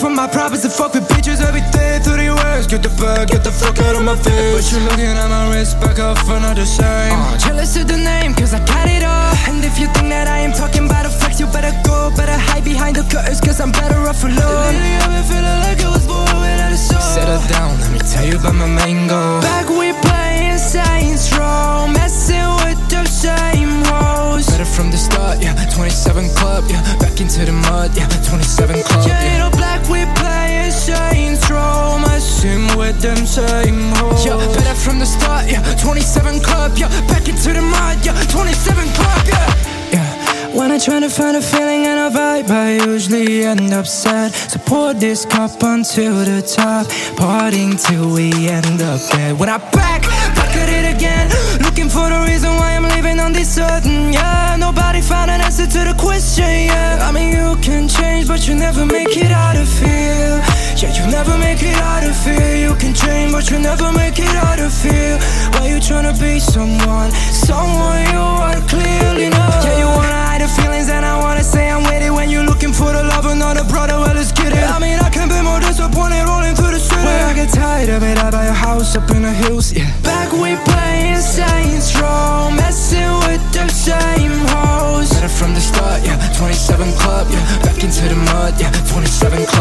from my properties to fuck with bitches every day. Through the words, get the bag, get the fuck out of my face. But you're looking at my wrist, back off another same. Uh, jealous of the name, cause I got it all. And if you think that I am talking about a flex, you better go. Better hide behind the curtains, cause I'm better off alone. Lately I've been feeling like I was born without a soul. Settle down, let me tell you about my main goal. 27 club, yeah. Back into the mud, yeah. 27 club, yeah. You black we playing Saints Row, messing with them same hoes. Yeah, better from the start, yeah. 27 club, yeah. Back into the mud, yeah. 27 club, yeah. Yeah. When I try to find a feeling and a vibe, I usually end up sad. So pour this cup until the top, partying till we end up dead. When I back, back at it again, looking for the reason why I'm living on this earth. And yeah, nobody question. Yeah, I mean you can change, but you never make it out of here. Yeah, you never make it out of here. You can change, but you never make it out of here. Why you tryna be someone, someone you are clearly not? Yeah, you wanna hide the feelings, and I wanna say I'm with it. When you're looking for the love, another brother, well let's get it. I mean I can't be more disappointed rolling through the city. When I get tired of it, I buy a house up in the hills. Yeah, back we playing 27 club, yeah. Back into the mud, yeah. 27 club,